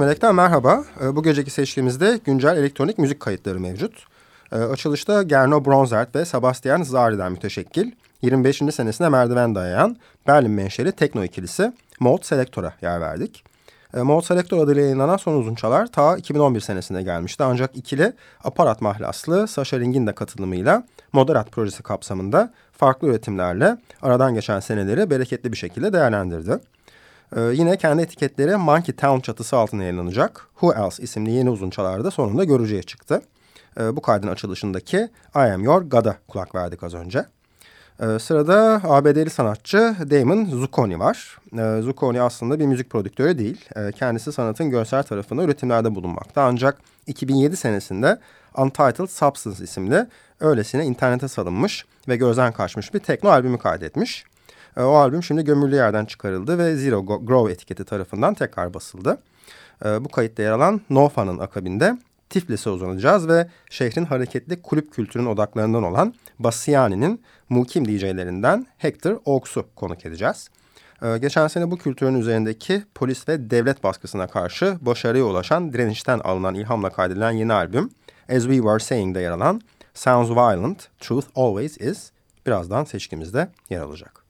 13 Melek'ten merhaba. Ee, bu geceki seçkimizde güncel elektronik müzik kayıtları mevcut. Ee, açılışta Gerno Bronzert ve Sebastian Zari'den müteşekkil 25. senesine merdiven dayayan Berlin menşeli tekno ikilisi Mode Selector'a yer verdik. Ee, Mode Selector adıyla yayınlanan son uzunçalar ta 2011 senesinde gelmişti. Ancak ikili aparat mahlaslı Sasha Ring'in de katılımıyla Moderat projesi kapsamında farklı üretimlerle aradan geçen seneleri bereketli bir şekilde değerlendirdi. Ee, yine kendi etiketleri Monkey Town çatısı altında yayınlanacak Who Else isimli yeni uzunçalarda sonunda görücüye çıktı. Ee, bu kaydın açılışındaki I Am Your God'a kulak verdik az önce. Ee, sırada ABD'li sanatçı Damon Zucconi var. Ee, Zucconi aslında bir müzik prodüktörü değil. Ee, kendisi sanatın görsel tarafında üretimlerde bulunmakta. Ancak 2007 senesinde Untitled Substance isimli öylesine internete salınmış ve gözden kaçmış bir tekno albümü kaydetmiş. E, o albüm şimdi gömülü yerden çıkarıldı ve Zero Grow etiketi tarafından tekrar basıldı. E, bu kayıtta yer alan Nofa'nın akabinde Tiflis'e uzanacağız ve şehrin hareketli kulüp kültürünün odaklarından olan Bassiani'nin mukim DJ'lerinden Hector Oaks'u konuk edeceğiz. Ee, geçen sene bu kültürün üzerindeki polis ve devlet baskısına karşı başarıya ulaşan direnişten alınan ilhamla kaydedilen yeni albüm As We Were Saying'de yer alan Sounds Violent, Truth Always Is birazdan seçkimizde yer alacak.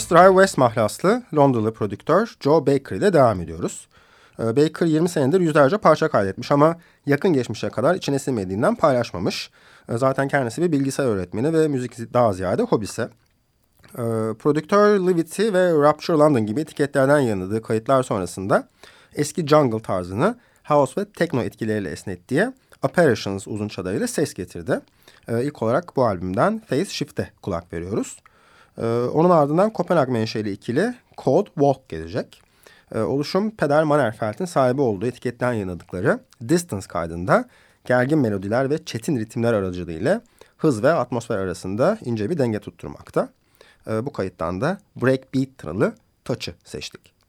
Forest Drive West mahlaslı Londralı prodüktör Joe Baker ile devam ediyoruz. Ee, Baker 20 senedir yüzlerce parça kaydetmiş ama yakın geçmişe kadar içine sinmediğinden paylaşmamış. Ee, zaten kendisi bir bilgisayar öğretmeni ve müzik daha ziyade hobisi. Ee, prodüktör Livity ve Rapture London gibi etiketlerden yayınladığı kayıtlar sonrasında eski jungle tarzını house ve techno etkileriyle esnettiği Apparitions uzun çadarıyla ses getirdi. İlk olarak bu albümden Face Shift'e kulak veriyoruz. Onun ardından Kopenhag menşeli ikili Code Walk gelecek. Oluşum Peder Mannerfeld'in sahibi olduğu etiketten yayınladıkları Distance kaydında gergin melodiler ve çetin ritimler aracılığıyla hız ve atmosfer arasında ince bir denge tutturmakta. Bu kayıttan da Breakbeat tınılı Touch'ı seçtik.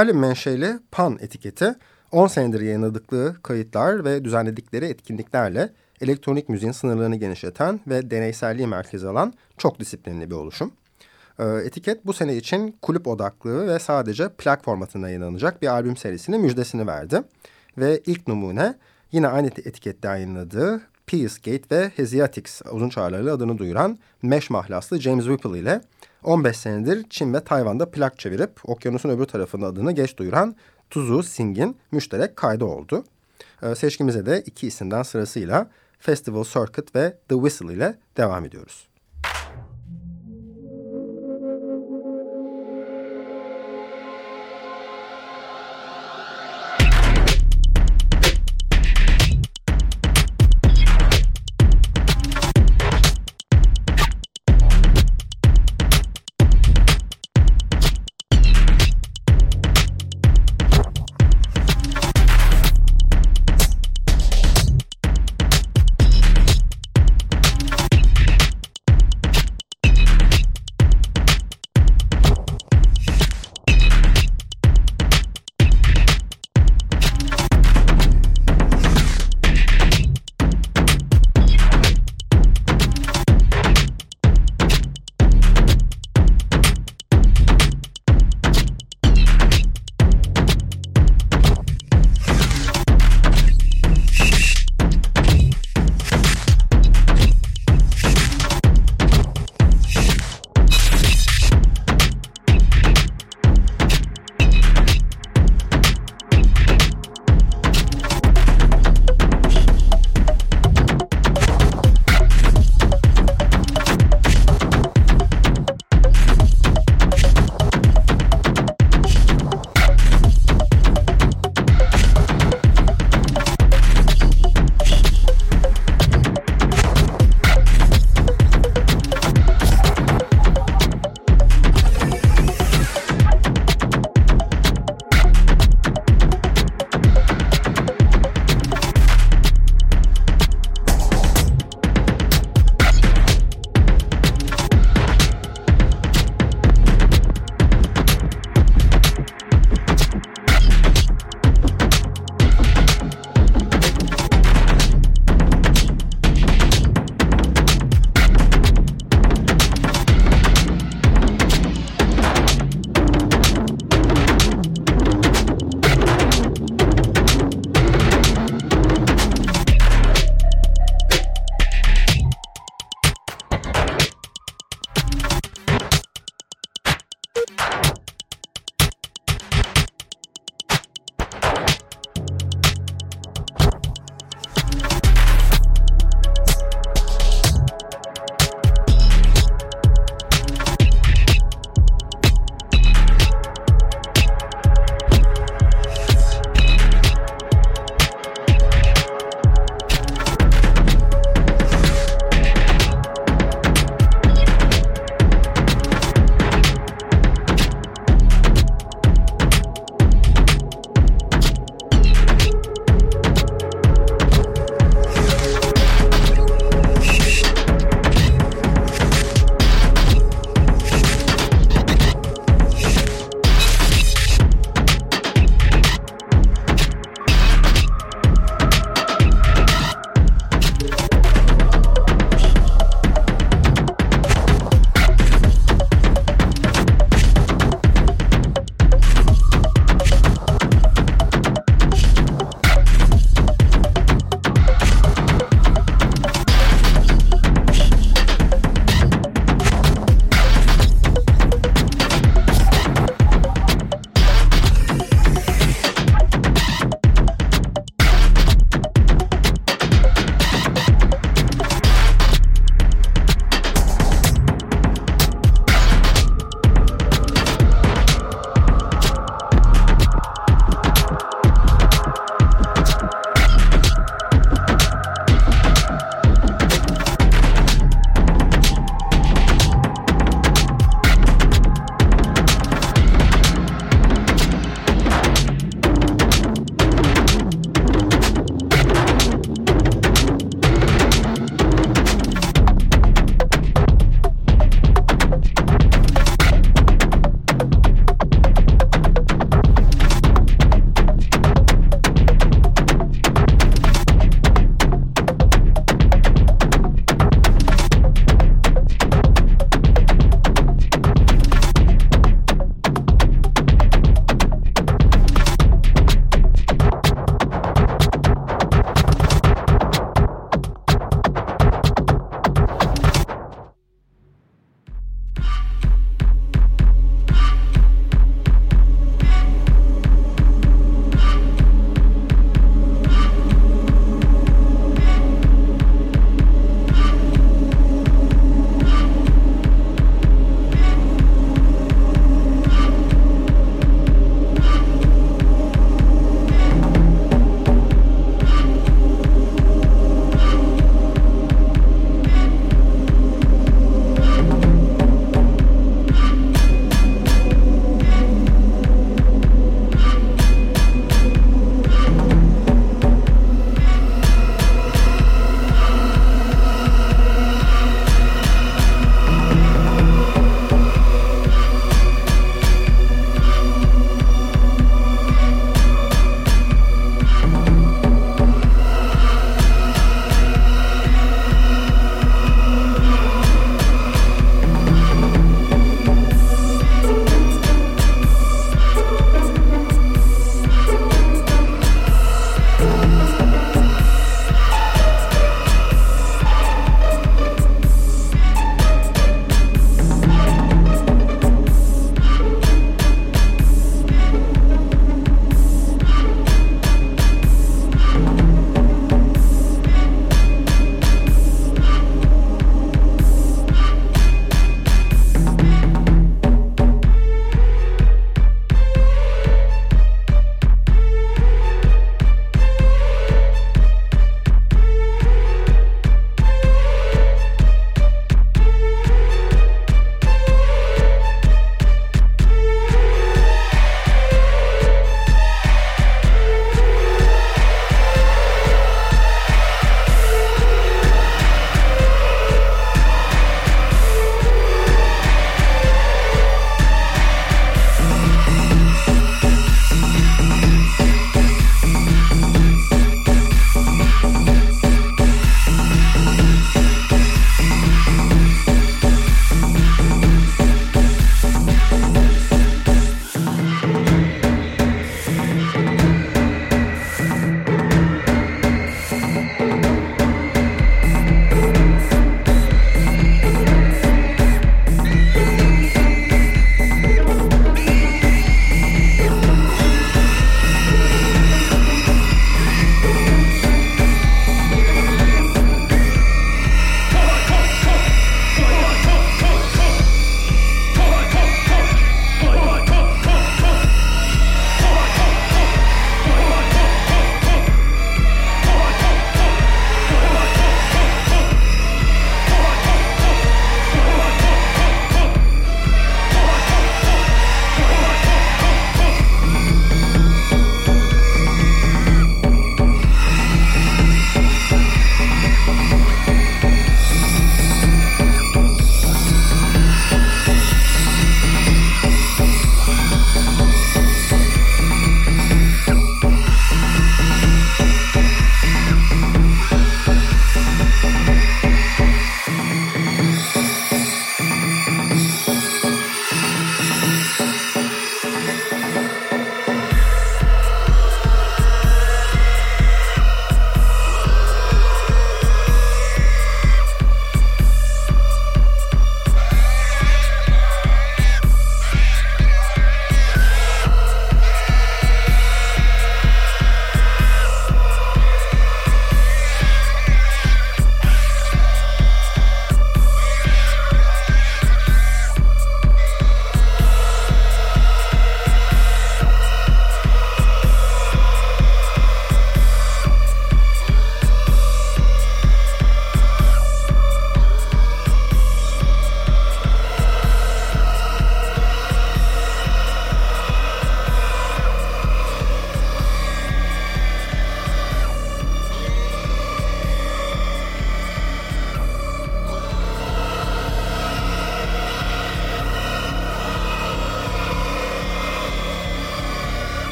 Berlin menşeli Pan etiketi 10 senedir yayınladıkları kayıtlar ve düzenledikleri etkinliklerle elektronik müziğin sınırlarını genişleten ve deneyselliği merkeze alan çok disiplinli bir oluşum. Ee, etiket bu sene için kulüp odaklı ve sadece plak formatında yayınlanacak bir albüm serisinin müjdesini verdi. Ve ilk numune yine aynı etikette yayınladığı Peace Gate ve Hesiatics uzun çağrılarıyla adını duyuran mesh mahlaslı James Whipple ile 15 senedir Çin ve Tayvan'da plak çevirip okyanusun öbür tarafında adını geç duyuran Tuzu Sing'in müşterek kaydı oldu. Ee, seçkimize de iki isimden sırasıyla Festival Circuit ve The Whistle ile devam ediyoruz.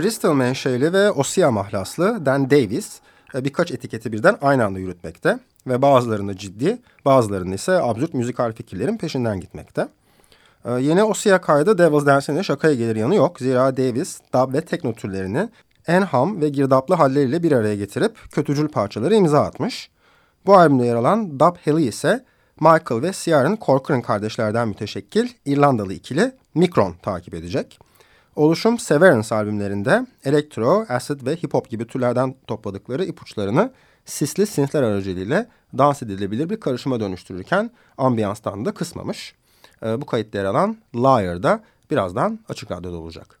Bristol menşeli ve Ossia mahlaslı Dan Davis e, birkaç etiketi birden aynı anda yürütmekte ve bazılarında ciddi, bazılarında ise absürt müzikal fikirlerin peşinden gitmekte. E, yeni Ossia kaydı Devil's Dance'in şakaya gelir yanı yok. Zira Davis, dub ve tekno türlerini en ham ve girdaplı halleriyle bir araya getirip kötücül parçaları imza atmış. Bu albümde yer alan Dub Hell'i ise Michael ve Ciara'nın Corcoran kardeşlerden müteşekkil İrlandalı ikili Micron takip edecek. Oluşum Severance albümlerinde elektro, acid ve hip hop gibi türlerden topladıkları ipuçlarını sisli synthler aracılığıyla dans edilebilir bir karışıma dönüştürürken ambiyanstan da kısmamış. Ee, bu kayıtta yer alan Liar'da birazdan Açık Radyo'da olacak.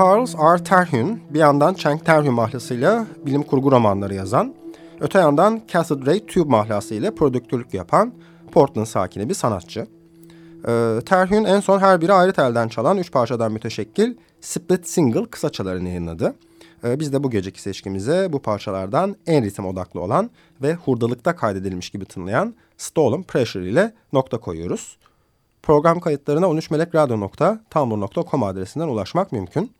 Charles R. Terhune bir yandan Chang Terhune mahlasıyla bilim kurgu romanları yazan, öte yandan Castle Ray Tube mahlası prodüktörlük yapan Portland sakini bir sanatçı. Ee, Terhune en son her biri ayrı telden çalan üç parçadan müteşekkil Split Single kısaçalarını yayınladı. Ee, biz de bu geceki seçkimize bu parçalardan en ritim odaklı olan ve hurdalıkta kaydedilmiş gibi tınlayan Stolen Pressure ile nokta koyuyoruz. Program kayıtlarına 13melekradyo.tumblr.com adresinden ulaşmak mümkün.